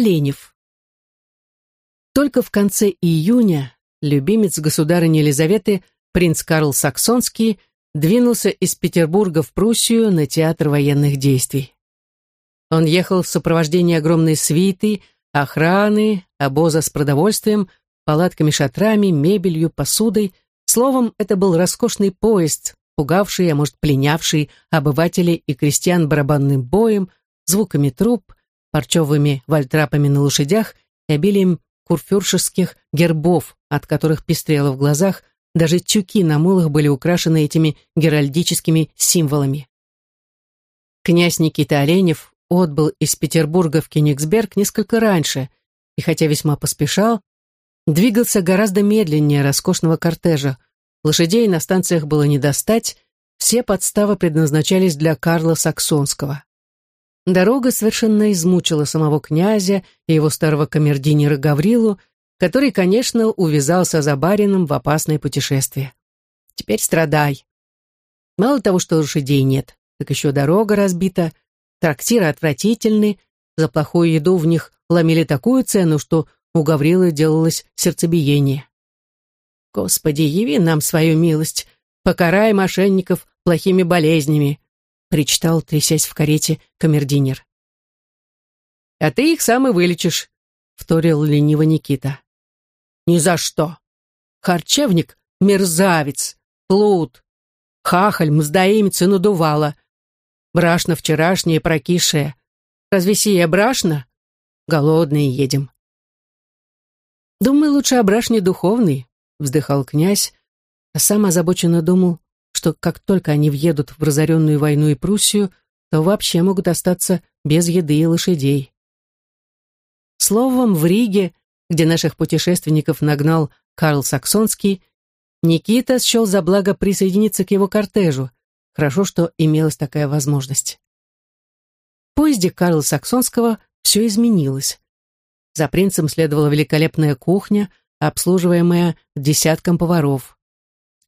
Оленев. Только в конце июня любимец государыни Елизаветы, принц Карл Саксонский, двинулся из Петербурга в Пруссию на театр военных действий. Он ехал в сопровождении огромной свиты, охраны, обоза с продовольствием, палатками-шатрами, мебелью, посудой. Словом, это был роскошный поезд, пугавший, а может, пленявший обывателей и крестьян барабанным боем, звуками труб, парчевыми вальтрапами на лошадях и обилием курфюршеских гербов, от которых пестрело в глазах, даже тюки на мулах были украшены этими геральдическими символами. Князь Никита Оленев отбыл из Петербурга в Кенигсберг несколько раньше, и хотя весьма поспешал, двигался гораздо медленнее роскошного кортежа. Лошадей на станциях было не достать, все подставы предназначались для Карла Саксонского. Дорога совершенно измучила самого князя и его старого камердинера Гаврилу, который, конечно, увязался за барином в опасное путешествие. Теперь страдай. Мало того, что лошадей нет, так еще дорога разбита, трактиры отвратительны, за плохую еду в них ломили такую цену, что у Гаврилы делалось сердцебиение. Господи, яви нам свою милость, покарай мошенников плохими болезнями, причитал, трясясь в карете, камердинер. «А ты их сам и вылечишь», — вторил лениво Никита. «Ни за что. Харчевник — мерзавец, плут, хахаль, мздоимец и надувала. Брашна вчерашняя прокисшая. Разве сия брашна? Голодные едем». «Думаю, лучше о брашне духовной», — вздыхал князь, а сам озабоченно думал, что как только они въедут в разоренную войну и Пруссию, то вообще могут остаться без еды и лошадей. Словом, в Риге, где наших путешественников нагнал Карл Саксонский, Никита счел за благо присоединиться к его кортежу. Хорошо, что имелась такая возможность. В поезде Карла Саксонского все изменилось. За принцем следовала великолепная кухня, обслуживаемая десятком поваров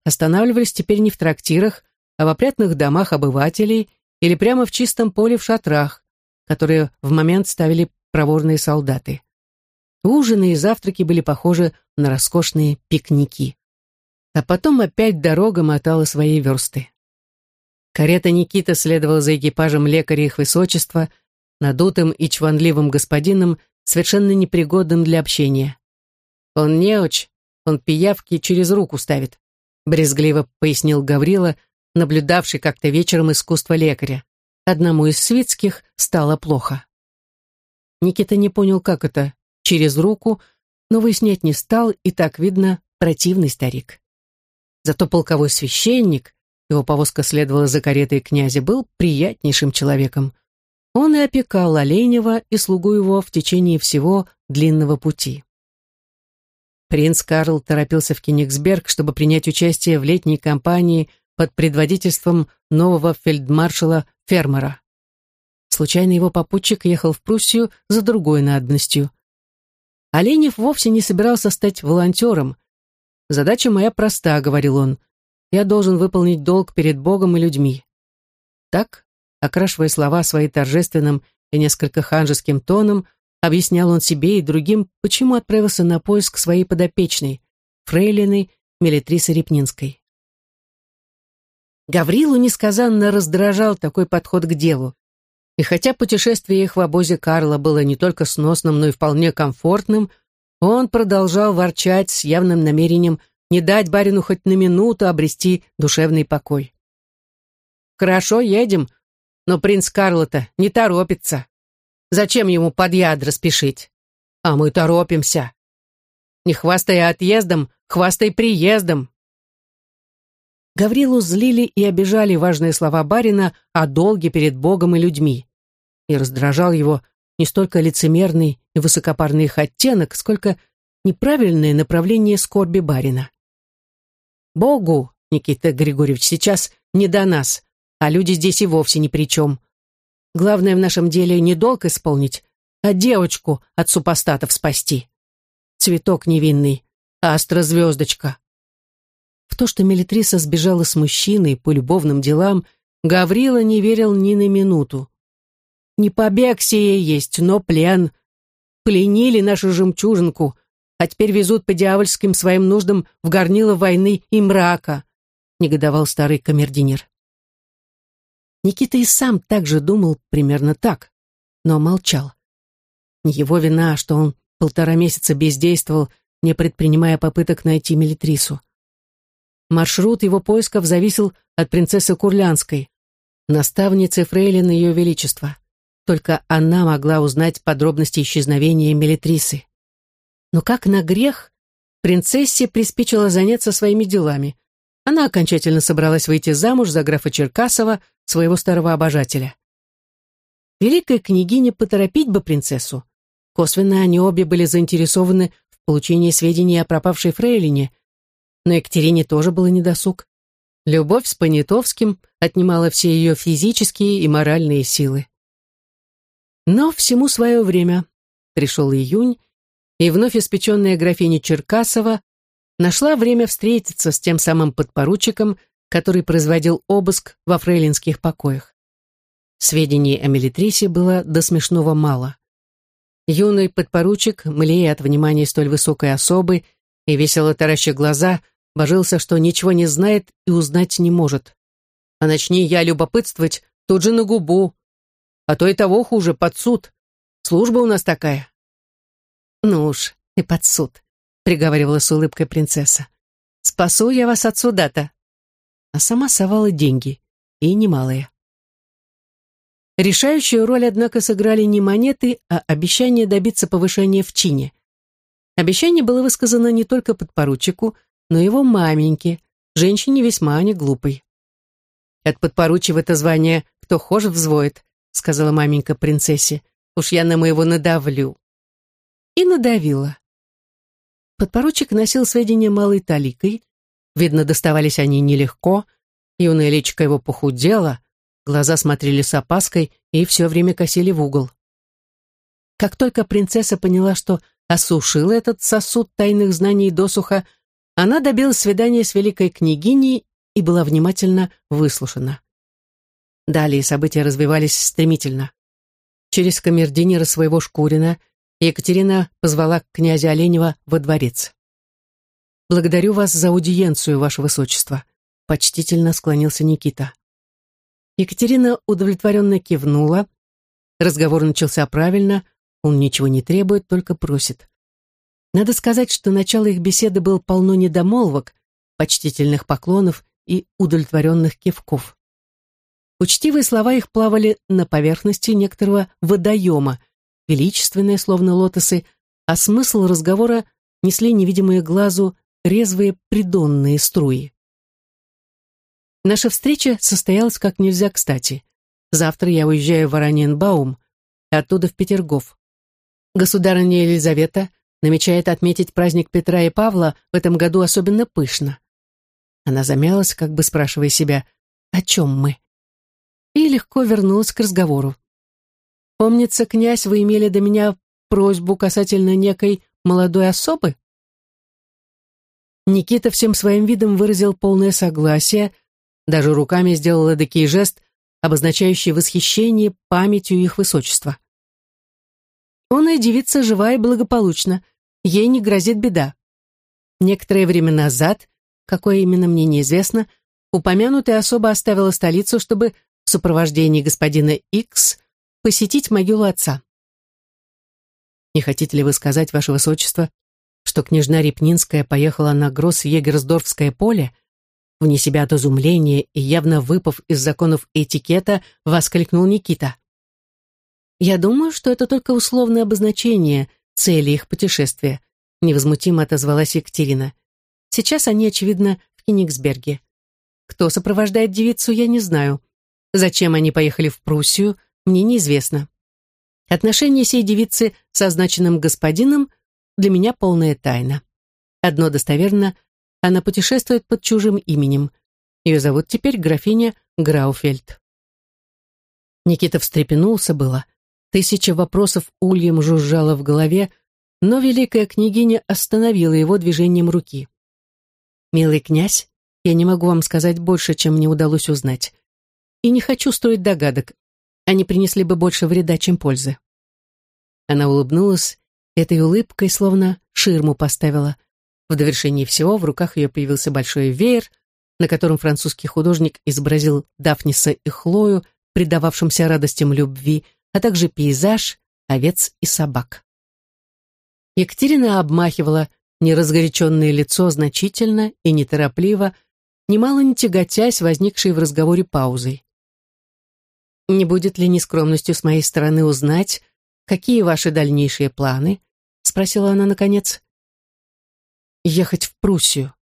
останавливались теперь не в трактирах, а в опрятных домах обывателей или прямо в чистом поле в шатрах, которые в момент ставили проворные солдаты. Ужины и завтраки были похожи на роскошные пикники. А потом опять дорога мотала свои версты. Карета Никита следовала за экипажем лекаря их высочества, надутым и чванливым господином, совершенно непригодным для общения. Он неуч, он пиявки через руку ставит брезгливо пояснил Гаврила, наблюдавший как-то вечером искусство лекаря. Одному из свитских стало плохо. Никита не понял, как это, через руку, но выяснять не стал, и так видно, противный старик. Зато полковой священник, его повозка следовала за каретой князя, был приятнейшим человеком. Он и опекал Оленева и слугу его в течение всего длинного пути. Принц Карл торопился в Кенигсберг, чтобы принять участие в летней кампании под предводительством нового фельдмаршала Фермера. Случайно его попутчик ехал в Пруссию за другой надобностью. Оленев вовсе не собирался стать волонтером. «Задача моя проста», — говорил он. «Я должен выполнить долг перед Богом и людьми». Так, окрашивая слова свои торжественным и несколько ханжеским тоном, Объяснял он себе и другим, почему отправился на поиск своей подопечной, фрейлины Мелитрисы Репнинской. Гаврилу несказанно раздражал такой подход к делу. И хотя путешествие их в обозе Карла было не только сносным, но и вполне комфортным, он продолжал ворчать с явным намерением не дать барину хоть на минуту обрести душевный покой. «Хорошо, едем, но принц Карла-то не торопится. Зачем ему под ядра спешить? А мы торопимся. Не хвастай отъездом, хвастай приездом. Гаврилу злили и обижали важные слова барина о долге перед Богом и людьми. И раздражал его не столько лицемерный и высокопарный их оттенок, сколько неправильное направление скорби барина. Богу, Никита Григорьевич, сейчас не до нас, а люди здесь и вовсе ни при чем. Главное в нашем деле не долг исполнить, а девочку от супостатов спасти. Цветок невинный, астра-звездочка. В то, что Мелитриса сбежала с мужчиной по любовным делам, Гаврила не верил ни на минуту. Не побег сие есть, но плен. пленили нашу жемчужинку, а теперь везут по дьявольским своим нуждам в горнило войны и мрака», — негодовал старый камердинер. Никита и сам также думал примерно так, но молчал. Не его вина, что он полтора месяца бездействовал, не предпринимая попыток найти Мелитрису. Маршрут его поисков зависел от принцессы Курлянской, наставницы Фрейлин Ее Величества. Только она могла узнать подробности исчезновения Мелитрисы. Но как на грех, принцессе приспичило заняться своими делами. Она окончательно собралась выйти замуж за графа Черкасова, своего старого обожателя. Великая княгиня поторопить бы принцессу. Косвенно они обе были заинтересованы в получении сведений о пропавшей фрейлине, но Екатерине тоже было недосуг. Любовь с Понятовским отнимала все ее физические и моральные силы. Но всему свое время. Пришел июнь, и вновь испеченная графиня Черкасова нашла время встретиться с тем самым подпоручиком, который производил обыск во фрейлинских покоях. Сведений о Мелитрисе было до смешного мало. Юный подпоручик, млея от внимания столь высокой особы и весело тараща глаза, божился, что ничего не знает и узнать не может. А начни я любопытствовать, тут же на губу. А то и того хуже, под суд. Служба у нас такая. «Ну уж, и под суд», — приговаривала с улыбкой принцесса. «Спасу я вас от суда-то». А сама совала деньги, и немалые. Решающую роль, однако, сыграли не монеты, а обещание добиться повышения в чине. Обещание было высказано не только подпоручику, но и его маменьке, женщине весьма не глупой. «От подпоручива это звание кто хошь взвоет», — сказала маменька принцессе. «Уж я на моего надавлю» и надавила. Подпоручик носил сведения малой таликой. Видно, доставались они нелегко. Юная личико его похудела, глаза смотрели с опаской и все время косили в угол. Как только принцесса поняла, что осушила этот сосуд тайных знаний досуха, она добилась свидания с великой княгиней и была внимательно выслушана. Далее события развивались стремительно. Через камердинера своего Шкурина – Екатерина позвала князя Оленева во дворец. «Благодарю вас за аудиенцию, ваше высочество», — почтительно склонился Никита. Екатерина удовлетворенно кивнула. Разговор начался правильно, он ничего не требует, только просит. Надо сказать, что начало их беседы было полно недомолвок, почтительных поклонов и удовлетворенных кивков. Учтивые слова их плавали на поверхности некоторого водоема — величественные, словно лотосы, а смысл разговора несли невидимые глазу резвые придонные струи. Наша встреча состоялась как нельзя кстати. Завтра я уезжаю в Араньенбаум, и оттуда в Петергоф. Государыня Елизавета намечает отметить праздник Петра и Павла в этом году особенно пышно. Она замялась, как бы спрашивая себя, о чем мы? И легко вернулась к разговору. Помнится, князь, вы имели до меня просьбу касательно некой молодой особы? Никита всем своим видом выразил полное согласие, даже руками сделал эдакий жест, обозначающий восхищение памятью их высочества. Он и девица жива и благополучна, ей не грозит беда. Некоторое время назад, какое именно мне неизвестно, упомянутая особа оставила столицу, чтобы в сопровождении господина Икс посетить могилу отца. Не хотите ли вы сказать, ваше высочество, что княжна Репнинская поехала на Гросс-Егерсдорфское поле? Вне себя от изумления и явно выпав из законов этикета, воскликнул Никита. Я думаю, что это только условное обозначение цели их путешествия, невозмутимо отозвалась Екатерина. Сейчас они, очевидно, в Кенигсберге. Кто сопровождает девицу, я не знаю. Зачем они поехали в Пруссию, мне неизвестно. Отношение сей девицы с означенным господином для меня полная тайна. Одно достоверно, она путешествует под чужим именем. Ее зовут теперь графиня Грауфельд. Никита встрепенулся было. Тысяча вопросов ульем жужжала в голове, но великая княгиня остановила его движением руки. «Милый князь, я не могу вам сказать больше, чем мне удалось узнать. И не хочу строить догадок, они принесли бы больше вреда, чем пользы. Она улыбнулась Этой улыбкой словно ширму поставила. В довершении всего в руках ее появился большой веер, на котором французский художник изобразил Дафниса и Хлою, предававшимся радостям любви, а также пейзаж, овец и собак. Екатерина обмахивала неразгоряченное лицо значительно и неторопливо, немало не тяготясь возникшей в разговоре паузой. «Не будет ли нескромностью с моей стороны узнать, какие ваши дальнейшие планы?» — спросила она наконец. «Ехать в Пруссию».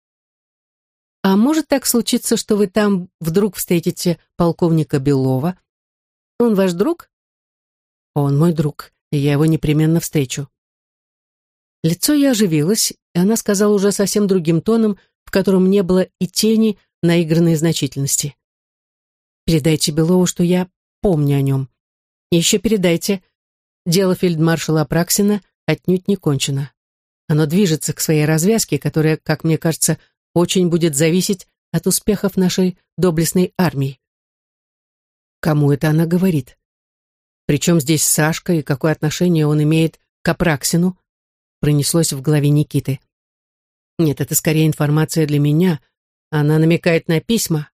«А может так случиться, что вы там вдруг встретите полковника Белова? Он ваш друг?» «Он мой друг, и я его непременно встречу». Лицо ее оживилось, и она сказала уже совсем другим тоном, в котором не было и тени наигранной значительности. «Передайте Белову, что я помню о нем. И еще передайте, дело фельдмаршала Апраксина отнюдь не кончено. Оно движется к своей развязке, которая, как мне кажется, очень будет зависеть от успехов нашей доблестной армии». Кому это она говорит? Причем здесь Сашка и какое отношение он имеет к Апраксину? Пронеслось в голове Никиты. Нет, это скорее информация для меня. Она намекает на письма.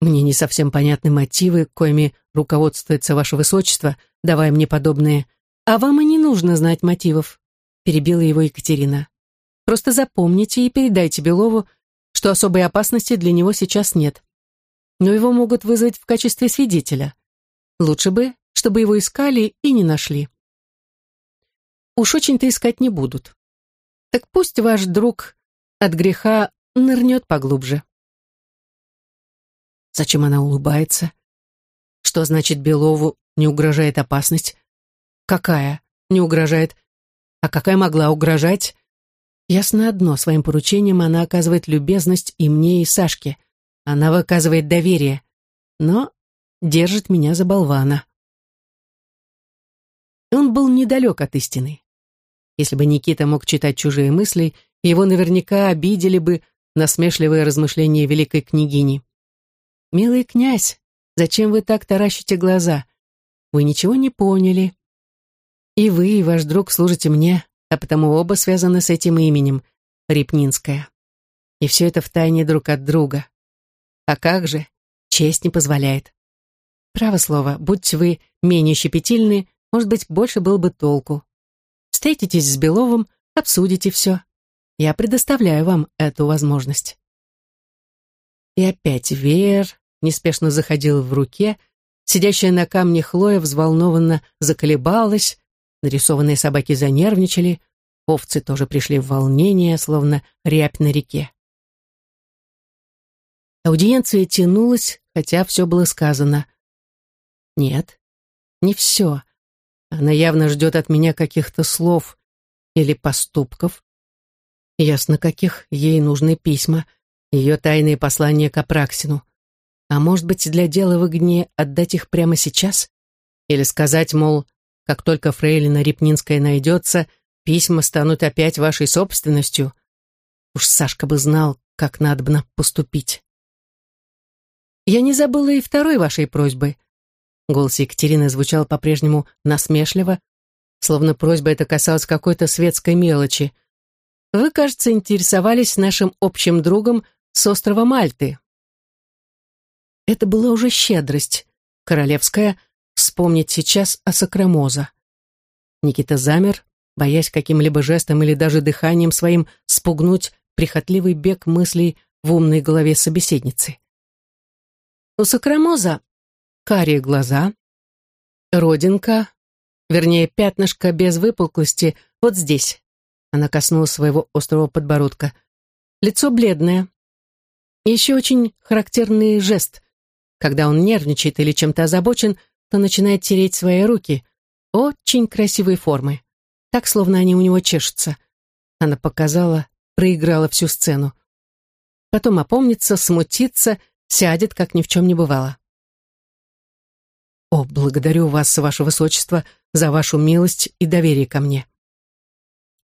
Мне не совсем понятны мотивы, коими руководствуется ваше высочество, давая мне подобные. А вам и не нужно знать мотивов, перебила его Екатерина. Просто запомните и передайте Белову, что особой опасности для него сейчас нет. Но его могут вызвать в качестве свидетеля. Лучше бы, чтобы его искали и не нашли. Уж очень-то искать не будут. Так пусть ваш друг от греха нырнет поглубже. Зачем она улыбается? Что значит Белову не угрожает опасность? Какая не угрожает? А какая могла угрожать? Ясно одно, своим поручением она оказывает любезность и мне, и Сашке. Она выказывает доверие, но держит меня за болвана. Он был недалек от истины. Если бы Никита мог читать чужие мысли, его наверняка обидели бы насмешливые размышления великой княгини. «Милый князь, зачем вы так таращите глаза? Вы ничего не поняли. И вы, и ваш друг служите мне, а потому оба связаны с этим именем, Репнинская. И все это втайне друг от друга. А как же? Честь не позволяет. Право слово, будьте вы менее щепетильны, может быть, больше было бы толку. Встретитесь с Беловым, обсудите все. Я предоставляю вам эту возможность. И опять веер неспешно заходил в руке, сидящая на камне Хлоя взволнованно заколебалась, нарисованные собаки занервничали, овцы тоже пришли в волнение, словно рябь на реке. Аудиенция тянулась, хотя все было сказано. Нет, не все. Она явно ждет от меня каких-то слов или поступков. Ясно, каких ей нужны письма, ее тайные послания к Апраксину. А может быть, для дела выгоднее отдать их прямо сейчас? Или сказать, мол, как только фрейлина Репнинская найдется, письма станут опять вашей собственностью? Уж Сашка бы знал, как надо поступить. Я не забыла и второй вашей просьбы — Голос Екатерины звучал по-прежнему насмешливо, словно просьба эта касалась какой-то светской мелочи. «Вы, кажется, интересовались нашим общим другом с острова Мальты». Это была уже щедрость, королевская, вспомнить сейчас о Сакрамоза. Никита замер, боясь каким-либо жестом или даже дыханием своим спугнуть прихотливый бег мыслей в умной голове собеседницы. У Сакрамоза карие глаза, родинка, вернее, пятнышко без выпуклости вот здесь. Она коснулась своего острого подбородка. Лицо бледное. Еще очень характерный жест. Когда он нервничает или чем-то озабочен, то начинает тереть свои руки. Очень красивые формы. Так, словно они у него чешутся. Она показала, проиграла всю сцену. Потом опомнится, смутится, сядет, как ни в чем не бывало. «О, благодарю вас, ваше высочество, за вашу милость и доверие ко мне».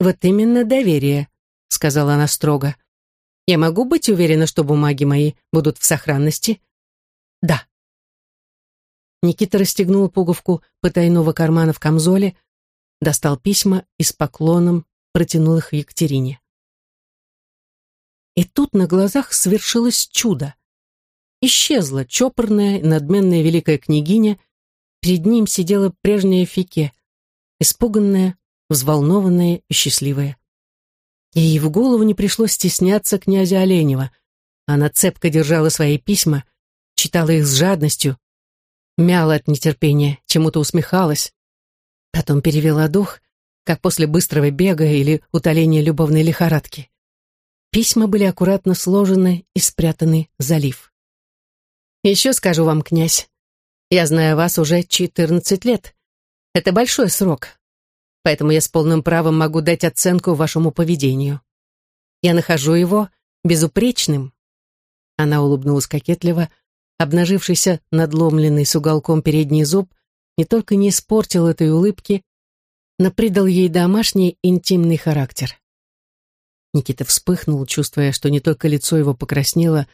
«Вот именно доверие», — сказала она строго. «Я могу быть уверена, что бумаги мои будут в сохранности?» «Да». Никита расстегнул пуговку потайного кармана в камзоле, достал письма и с поклоном протянул их Екатерине. И тут на глазах свершилось чудо. Исчезла чопорная, надменная великая княгиня, перед ним сидела прежняя Фике, испуганная, взволнованная и счастливая. Ей в голову не пришлось стесняться князя Оленева. Она цепко держала свои письма, читала их с жадностью, мяла от нетерпения, чему-то усмехалась. Потом перевела дух, как после быстрого бега или утоления любовной лихорадки. Письма были аккуратно сложены и спрятаны в залив. «Еще скажу вам, князь, я знаю вас уже четырнадцать лет. Это большой срок, поэтому я с полным правом могу дать оценку вашему поведению. Я нахожу его безупречным». Она улыбнулась кокетливо, обнажившийся надломленный с уголком передний зуб не только не испортил этой улыбки, но придал ей домашний интимный характер. Никита вспыхнул, чувствуя, что не только лицо его покраснело,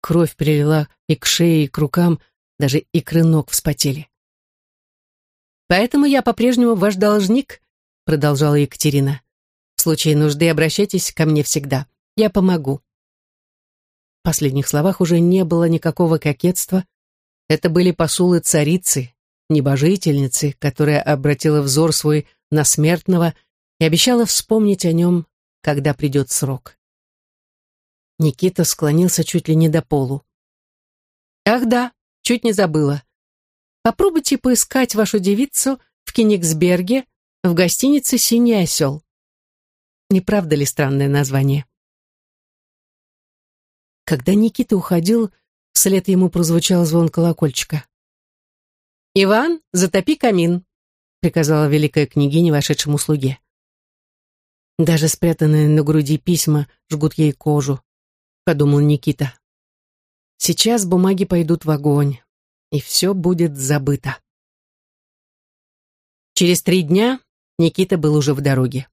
кровь перелила и к шее, и к рукам, даже икры ног вспотели. «Поэтому я по-прежнему ваш должник», — продолжала Екатерина. «В случае нужды обращайтесь ко мне всегда. Я помогу». Последних словах уже не было никакого кокетства. Это были посулы царицы, небожительницы, которая обратила взор свой на смертного и обещала вспомнить о нем, когда придет срок. Никита склонился чуть ли не до полу. «Ах да, чуть не забыла. Попробуйте поискать вашу девицу в Кенигсберге в гостинице «Синий осел». Не правда ли странное название? Когда Никита уходил, вслед ему прозвучал звон колокольчика. «Иван, затопи камин», — приказала великая княгиня вошедшему слуге. Даже спрятанные на груди письма жгут ей кожу, подумал Никита. Сейчас бумаги пойдут в огонь, и все будет забыто. Через три дня Никита был уже в дороге.